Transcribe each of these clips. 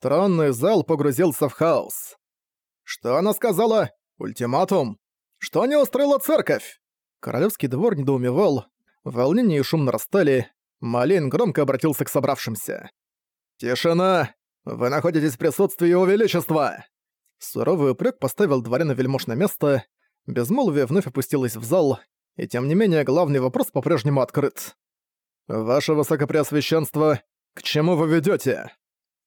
Тронный зал погрузился в хаос. «Что она сказала? Ультиматум? Что не устроила церковь?» Королевский двор недоумевал, волнение и шум нарастали, Малин громко обратился к собравшимся. «Тишина! Вы находитесь в присутствии Его Величества!» Суровый упрек поставил дворяна вельмож на место, безмолвие вновь опустилось в зал, и тем не менее главный вопрос по-прежнему открыт. «Ваше Высокопреосвященство, к чему вы ведете?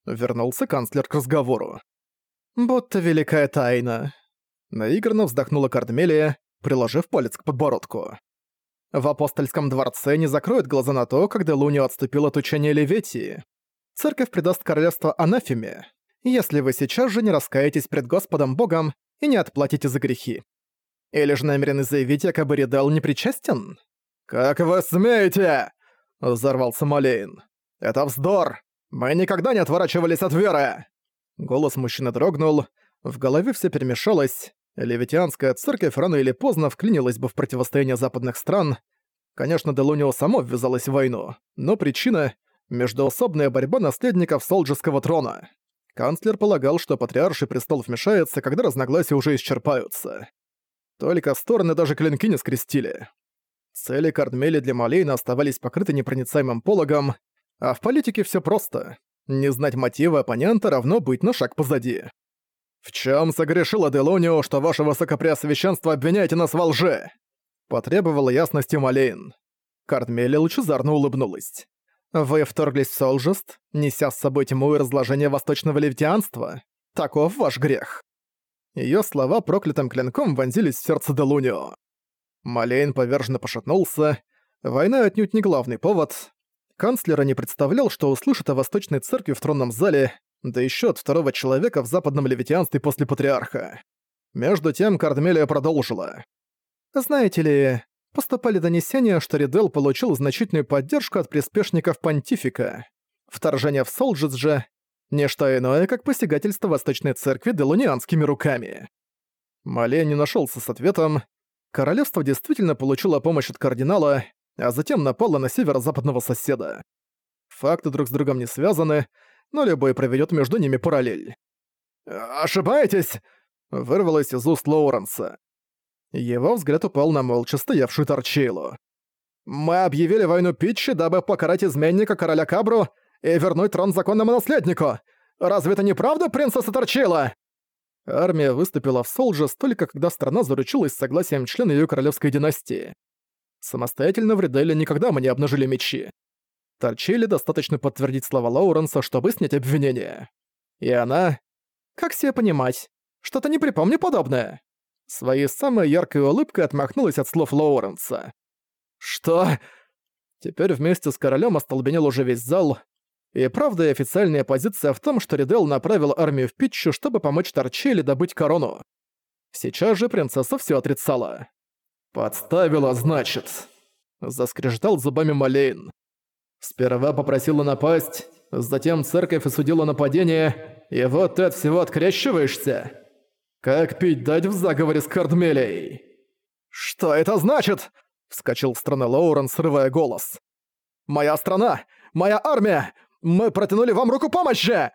Вернулся канцлер к разговору. «Будто великая тайна». Наигранно вздохнула Кардмелия, приложив палец к подбородку. В апостольском дворце не закроют глаза на то, когда Лунио отступил от учения Леветии. Церковь предаст королевство анафеме, если вы сейчас же не раскаетесь пред Господом Богом и не отплатите за грехи. Или же намерены заявить, якобы Редал не причастен? «Как вы смеете!» — взорвался Малейн. «Это вздор! Мы никогда не отворачивались от веры!» Голос мужчины дрогнул, в голове все перемешалось, Левитианская церковь рано или поздно вклинилась бы в противостояние западных стран. Конечно, Делунио само ввязалась в войну, но причина — междоусобная борьба наследников Солджеского трона. Канцлер полагал, что патриарший престол вмешается, когда разногласия уже исчерпаются. Только стороны даже клинки не скрестили. Цели Кардмели для Малейна оставались покрыты непроницаемым пологом, а в политике все просто. Не знать мотива оппонента равно быть на шаг позади. «В чем согрешила Делонио, что ваше высокопреосвященство обвиняете нас во лжи?» Потребовала ясности Малейн. Кардмели лучезарно улыбнулась. «Вы вторглись в Солжест, неся с собой тьму и разложение восточного левтианства? Таков ваш грех». Её слова проклятым клинком вонзились в сердце Делунио. Малейн поверженно пошатнулся. Война отнюдь не главный повод. Канцлера не представлял, что услышит о Восточной Церкви в тронном зале, да еще от второго человека в западном левитианстве после Патриарха. Между тем Кардмелия продолжила. «Знаете ли, поступали донесения, что Ридел получил значительную поддержку от приспешников Понтифика. Вторжение в Солджис же — не что иное, как посягательство Восточной Церкви делунианскими руками». Мале не нашелся с ответом. Королевство действительно получило помощь от кардинала, а затем напало на северо-западного соседа. Факты друг с другом не связаны, но любой проведет между ними параллель. «Ошибаетесь!» — вырвалось из уст Лоуренса. Его взгляд упал на молча стоявшую Торчейлу. «Мы объявили войну Питчи, дабы покарать изменника короля Кабру и вернуть трон законному наследнику. Разве это не правда, принцесса Торчейла?» Армия выступила в Солджес только когда страна заручилась согласием члена ее королевской династии. Самостоятельно в Риделе никогда мы не обнажили мечи. Торчили достаточно подтвердить слова Лоуренса, чтобы снять обвинение. И она... Как себе понимать? Что-то не припомню подобное. Своей самой яркой улыбкой отмахнулась от слов Лоуренса. «Что?» Теперь вместе с королем остолбенел уже весь зал. И правда и официальная позиция в том, что Ридел направил армию в Питчу, чтобы помочь Торчели добыть корону. Сейчас же принцесса все отрицала. «Подставила, значит», — заскрежетал зубами Малейн. Сперва попросила напасть, затем церковь осудила нападение, и вот ты от всего открещиваешься? Как пить дать в заговоре с Кардмелей? «Что это значит?» — вскочил в страны Лоурен, срывая голос. «Моя страна! Моя армия! Мы протянули вам руку помощи!»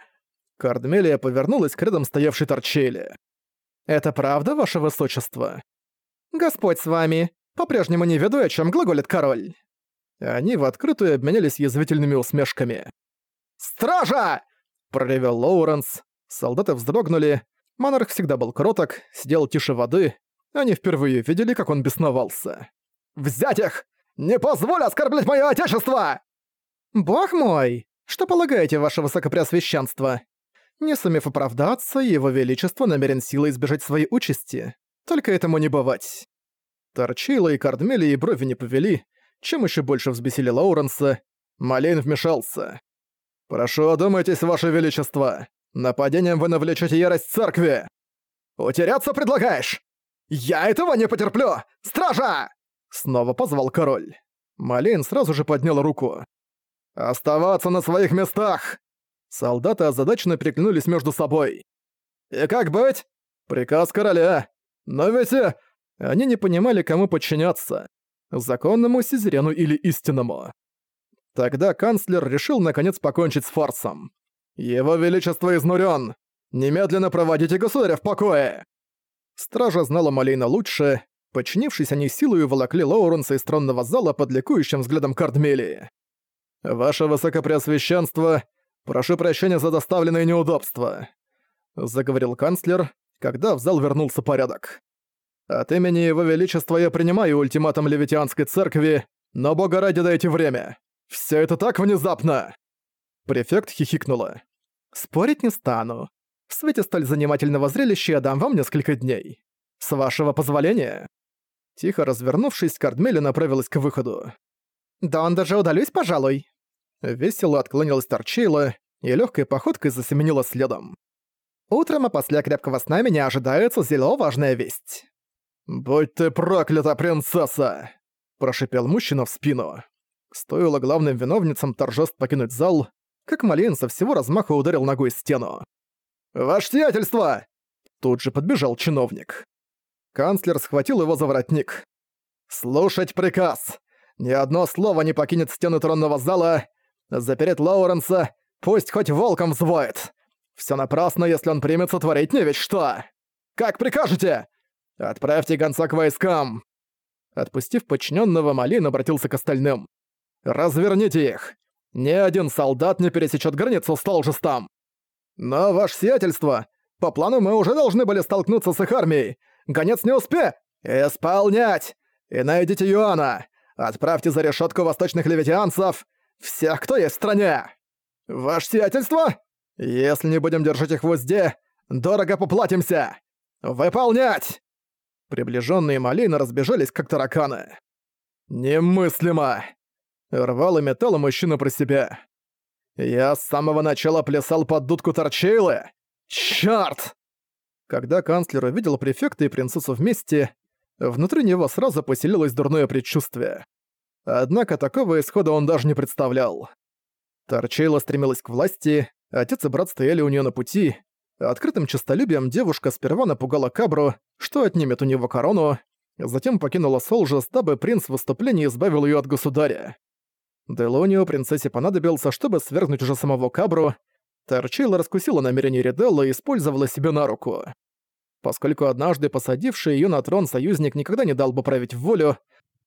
Кардмелия повернулась к рядом стоявшей Торчели. «Это правда, ваше высочество?» «Господь с вами! По-прежнему не веду, о чем глаголит король!» Они в открытую обменялись язвительными усмешками. «Стража!» – проревел Лоуренс. Солдаты вздрогнули. Монарх всегда был кроток, сидел тише воды. Они впервые видели, как он бесновался. «Взять их! Не позволь оскорблять мое отечество!» «Бог мой! Что полагаете, ваше высокопреосвященство?» Не сумев оправдаться, его величество намерен силой избежать своей участи. Только этому не бывать. Торчила и Кардмели и брови не повели, чем еще больше взбесили Лоуренса, Малейн вмешался. «Прошу, одумайтесь, Ваше Величество! Нападением вы навлечете ярость церкви!» «Утеряться предлагаешь? Я этого не потерплю! Стража!» Снова позвал король. Малейн сразу же поднял руку. «Оставаться на своих местах!» Солдаты озадаченно переглянулись между собой. «И как быть? Приказ короля. Но ведь...» э, Они не понимали, кому подчиняться законному сизерену или истинному. Тогда канцлер решил наконец покончить с фарсом. «Его Величество изнурен! Немедленно проводите государя в покое!» Стража знала Малейна лучше. Подчинившись, они силою волокли Лоуренса из тронного зала под ликующим взглядом Кардмелии. «Ваше Высокопреосвященство, прошу прощения за доставленные неудобства», — заговорил канцлер, когда в зал вернулся порядок. «От имени Его Величества я принимаю ультиматум Левитианской церкви, но бога ради дайте время. Все это так внезапно!» Префект хихикнула. «Спорить не стану. В свете столь занимательного зрелища я дам вам несколько дней. С вашего позволения?» Тихо развернувшись, Кардмели направилась к выходу. «Да он даже удалюсь, пожалуй!» Весело отклонилась Торчейла и легкой походкой засеменила следом. «Утром, а после крепкого сна меня ожидает зело важная весть». «Будь ты проклята, принцесса!» – прошипел мужчина в спину. Стоило главным виновницам торжеств покинуть зал, как Малин со всего размаха ударил ногой стену. «Ваше сиятельство!» Тут же подбежал чиновник. Канцлер схватил его за воротник. «Слушать приказ! Ни одно слово не покинет стены тронного зала. Запереть Лоуренса, пусть хоть волком взвоет. Все напрасно, если он примется творить не ведь что. Как прикажете? Отправьте гонца к войскам!» Отпустив подчиненного, Малин обратился к остальным. «Разверните их! Ни один солдат не пересечет границу с Толжестом!» «Но, ваше сиятельство, по плану мы уже должны были столкнуться с их армией. Гонец не успе! Исполнять! И найдите Юана! Отправьте за решетку восточных левитианцев! Всех, кто есть в стране! Ваше сиятельство! Если не будем держать их в узде, дорого поплатимся! Выполнять!» Приближенные малины разбежались, как тараканы. «Немыслимо!» Рвал и металл мужчина про себя. «Я с самого начала плясал под дудку Торчейлы! Чёрт!» Когда канцлер увидел префекта и принцессу вместе, внутри него сразу поселилось дурное предчувствие. Однако такого исхода он даже не представлял. Торчейла стремилась к власти, отец и брат стояли у нее на пути, Открытым честолюбием девушка сперва напугала Кабру, что отнимет у него корону, затем покинула Солжес, дабы принц в выступлении избавил ее от государя. Делонио принцессе понадобился, чтобы свергнуть уже самого Кабру. Торчейла раскусила намерение Риделла и использовала себе на руку. Поскольку однажды посадивший ее на трон союзник никогда не дал бы править волю,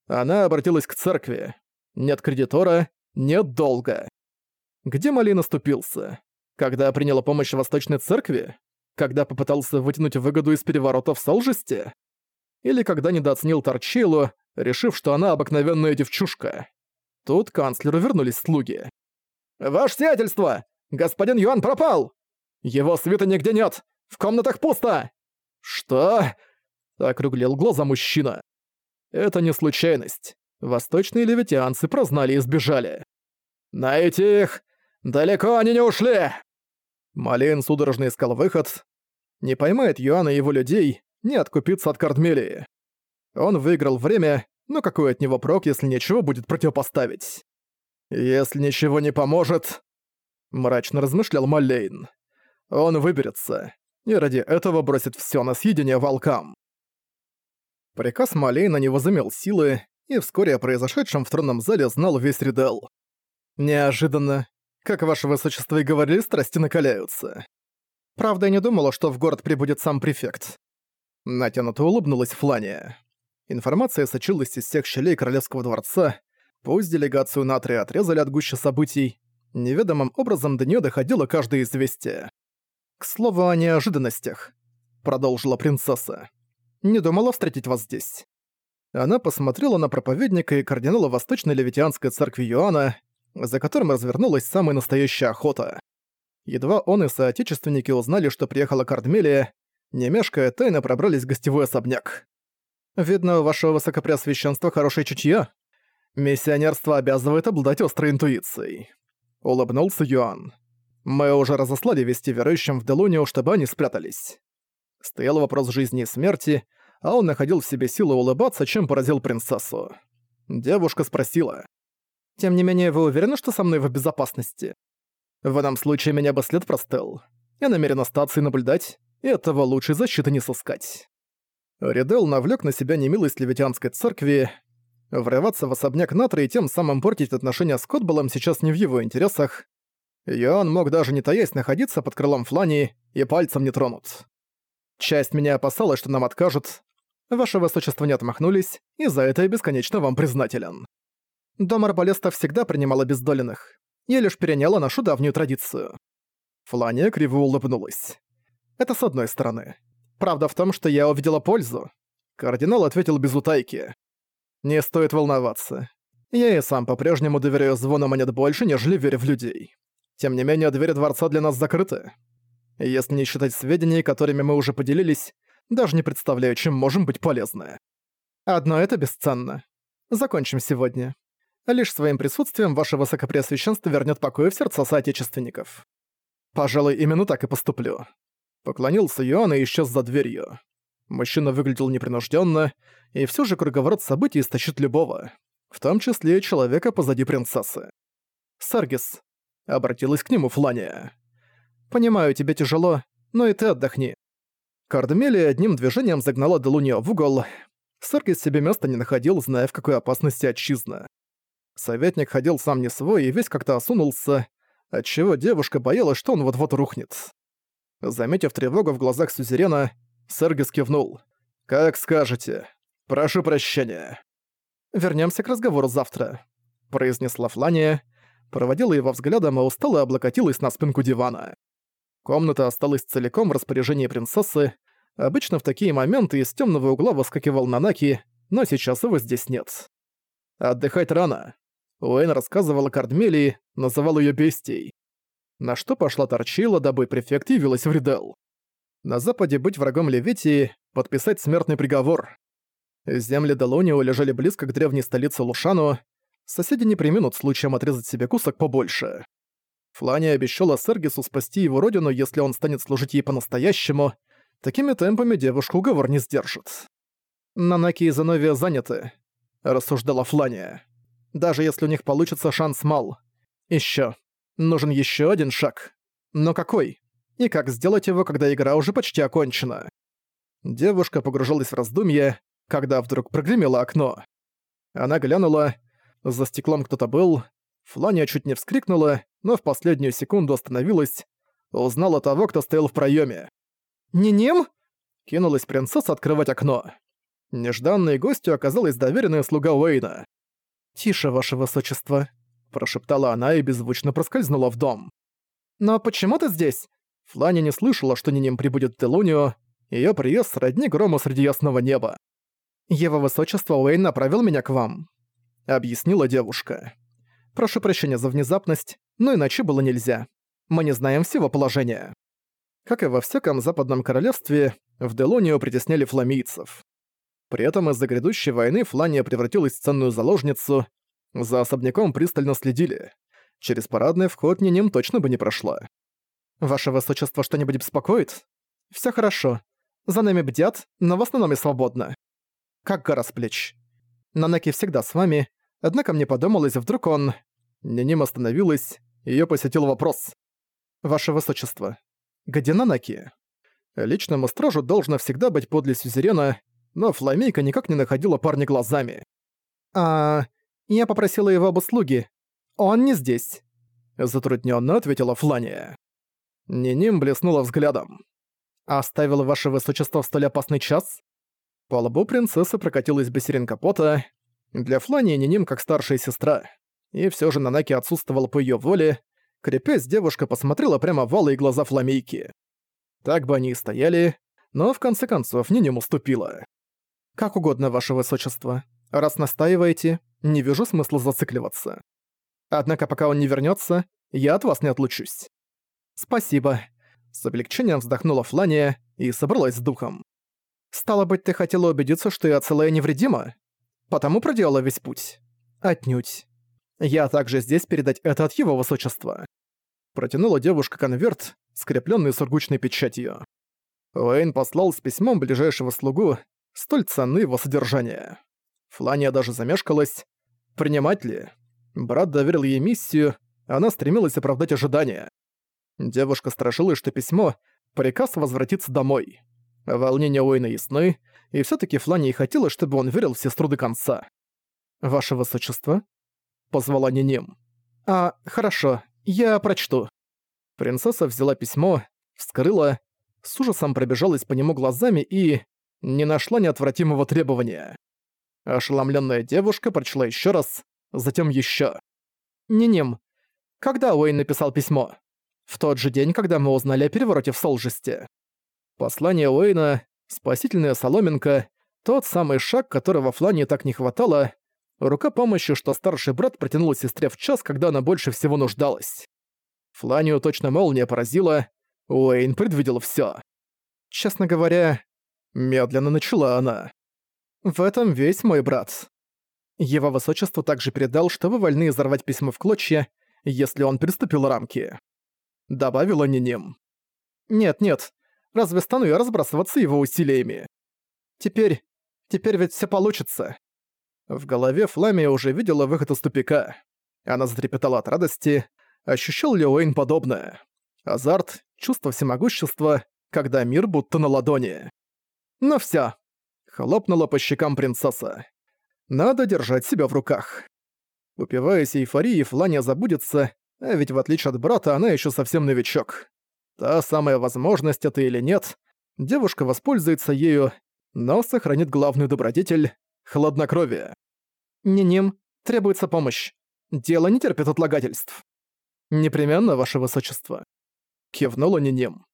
она обратилась к церкви. Нет кредитора, нет долга. Где Мали наступился? Когда приняла помощь Восточной Церкви? Когда попытался вытянуть выгоду из переворота в Солжесте? Или когда недооценил Торчилу, решив, что она обыкновенная девчушка? Тут канцлеру вернулись слуги. «Ваше сиятельство! Господин Юан пропал! Его свита нигде нет! В комнатах пусто!» «Что?» — округлил глаза мужчина. «Это не случайность. Восточные левитианцы прознали и сбежали. Найти их! Далеко они не ушли!» Малейн судорожно искал выход. Не поймает Юана и его людей, не откупиться от Кардмелии. Он выиграл время, но какой от него прок, если ничего будет противопоставить? Если ничего не поможет... Мрачно размышлял Малейн. Он выберется, и ради этого бросит все на съедение волкам. Приказ Малейна не возымел силы, и вскоре о произошедшем в тронном зале знал весь Ридел. Неожиданно, как ваше высочество и говорили, страсти накаляются. Правда, я не думала, что в город прибудет сам префект. Натянуто улыбнулась Флания. Информация сочилась из всех щелей Королевского дворца. Пусть делегацию Натрия отрезали от гуще событий, неведомым образом до нее доходило каждое известие. «К слову о неожиданностях», — продолжила принцесса. «Не думала встретить вас здесь». Она посмотрела на проповедника и кардинала Восточной Левитианской церкви Юана, за которым развернулась самая настоящая охота. Едва он и соотечественники узнали, что приехала Кардмелия, не мешкая, тайно пробрались в гостевой особняк. «Видно, у вашего высокопреосвященства хорошее чутье. Миссионерство обязывает обладать острой интуицией». Улыбнулся Юан. «Мы уже разослали вести верующим в Делунио, чтобы они спрятались». Стоял вопрос жизни и смерти, а он находил в себе силы улыбаться, чем поразил принцессу. Девушка спросила. Тем не менее, вы уверены, что со мной в безопасности? В этом случае меня бы след простыл. Я намерен остаться и наблюдать, и этого лучшей защиты не сыскать. Ридел навлек на себя немилость Левитианской церкви. Врываться в особняк Натра и тем самым портить отношения с Котболом сейчас не в его интересах. Йоан мог даже не таясь находиться под крылом Флани и пальцем не тронут. Часть меня опасалась, что нам откажут. Ваше Высочество не отмахнулись, и за это я бесконечно вам признателен. Дом Арбалеста всегда принимал обездоленных. Я лишь переняла нашу давнюю традицию. Флания криво улыбнулась. Это с одной стороны. Правда в том, что я увидела пользу. Кардинал ответил без утайки. Не стоит волноваться. Я и сам по-прежнему доверяю звону монет больше, нежели верю в людей. Тем не менее, двери дворца для нас закрыты. Если не считать сведений, которыми мы уже поделились, даже не представляю, чем можем быть полезны. Одно это бесценно. Закончим сегодня. Лишь своим присутствием ваше высокопреосвященство вернет покой в сердца соотечественников. Пожалуй, именно так и поступлю. Поклонился Юан и исчез за дверью. Мужчина выглядел непринужденно, и все же круговорот событий истощит любого, в том числе и человека позади принцессы. «Саргис», — обратилась к нему Флания. «Понимаю, тебе тяжело, но и ты отдохни». Кардмелия одним движением загнала Делунио в угол. Саргис себе места не находил, зная, в какой опасности отчизна. Советник ходил сам не свой и весь как-то осунулся, отчего девушка боялась, что он вот-вот рухнет. Заметив тревогу в глазах Сюзерена, Сергис кивнул. «Как скажете. Прошу прощения». Вернемся к разговору завтра», — произнесла Флания, проводила его взглядом и устало облокотилась на спинку дивана. Комната осталась целиком в распоряжении принцессы. Обычно в такие моменты из темного угла выскакивал Нанаки, но сейчас его здесь нет. Отдыхать рано. Уэйн рассказывала Кардмелии, называл ее бестией. На что пошла Торчила, дабы префект явилась в Ридел. На западе быть врагом Левитии, подписать смертный приговор. Земли Делонио лежали близко к древней столице Лушану, соседи не приминут случаем отрезать себе кусок побольше. Флания обещала Сергису спасти его родину, если он станет служить ей по-настоящему. Такими темпами девушку уговор не сдержит. «Нанаки и Зановия заняты», — рассуждала Флания. «Даже если у них получится шанс мал. Ещё. Нужен ещё один шаг. Но какой? И как сделать его, когда игра уже почти окончена?» Девушка погружалась в раздумья, когда вдруг прогремело окно. Она глянула. За стеклом кто-то был. Флания чуть не вскрикнула, но в последнюю секунду остановилась. Узнала того, кто стоял в проеме. «Не ним?» Кинулась принцесса открывать окно. Нежданной гостью оказалась доверенная слуга Уэйна. «Тише, ваше высочество», – прошептала она и беззвучно проскользнула в дом. «Но почему ты здесь?» Флания не слышала, что Ниним прибудет в Телунио, её приезд сродни грому среди ясного неба. «Его высочество Уэйн направил меня к вам», — объяснила девушка. «Прошу прощения за внезапность, но иначе было нельзя. Мы не знаем всего положения». Как и во всяком западном королевстве, в Делонию притесняли фламийцев. При этом из-за грядущей войны Флания превратилась в ценную заложницу, за особняком пристально следили. Через парадный вход ни ним точно бы не прошла. «Ваше высочество что-нибудь беспокоит?» «Всё хорошо. За нами бдят, но в основном и свободно как гора с плеч. Нанаки всегда с вами, однако мне подумалось, вдруг он... Ниним остановилась, её посетил вопрос. «Ваше Высочество, где Нанаки?» Личному стражу должно всегда быть подле сюзерена, но Фламейка никак не находила парня глазами. «А... я попросила его об услуге. Он не здесь», — затруднённо ответила Флания. Ниним блеснула взглядом. «Оставила ваше высочество в столь опасный час?» По лбу принцессы прокатилась бисеринка пота. Для Флани Ниним как старшая сестра. И все же Нанаки отсутствовал по ее воле. Крепясь, девушка посмотрела прямо в алые глаза Фламейки. Так бы они и стояли, но в конце концов Ниним уступила. «Как угодно, ваше высочество. Раз настаиваете, не вижу смысла зацикливаться. Однако пока он не вернется, я от вас не отлучусь». «Спасибо». С облегчением вздохнула Флания и собралась с духом. Стало быть, ты хотела убедиться, что я целая невредима? Потому проделала весь путь? Отнюдь. Я также здесь передать это от его высочества. Протянула девушка конверт, скрепленный сургучной печатью. Уэйн послал с письмом ближайшего слугу, столь ценны его содержание. Флания даже замешкалась. Принимать ли? Брат доверил ей миссию, она стремилась оправдать ожидания. Девушка страшилась, что письмо — приказ возвратиться домой. Волнения Уэйна ясны, и все таки Флани хотела, чтобы он верил в сестру до конца. «Ваше высочество?» — позвала Ниним. «А, хорошо, «Я прочту». Принцесса взяла письмо, вскрыла, с ужасом пробежалась по нему глазами и... не нашла неотвратимого требования. Ошеломленная девушка прочла еще раз, затем еще. «Ниним, когда Уэйн написал письмо?» «В тот же день, когда мы узнали о перевороте в Солжесте». Послание Уэйна, спасительная соломинка, тот самый шаг, которого Флане так не хватало, рука помощи, что старший брат протянул сестре в час, когда она больше всего нуждалась. Фланию точно молния поразила, Уэйн предвидел всё. Честно говоря, медленно начала она. В этом весь мой брат. Его высочество также передал, что вы вольны изорвать письмо в клочья, если он приступил рамки. Добавила Ниним. Нет-нет, разве стану я разбрасываться его усилиями? Теперь... теперь ведь все получится. В голове Фламия уже видела выход из тупика. Она затрепетала от радости. Ощущал ли Уэйн подобное? Азарт, чувство всемогущества, когда мир будто на ладони. Ну всё. Хлопнула по щекам принцесса. Надо держать себя в руках. Упиваясь эйфорией, Флания забудется, а ведь в отличие от брата, она ещё совсем новичок. Та самая возможность это или нет, девушка воспользуется ею, но сохранит главный добродетель — хладнокровие. «Не-ним, требуется помощь. Дело не терпит отлагательств». «Непременно, ваше высочество». Кивнула Ниним.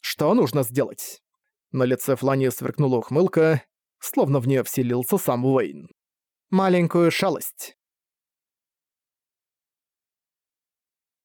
«Что нужно сделать?» На лице Флани сверкнула ухмылка, словно в нее вселился сам Уэйн. «Маленькую шалость.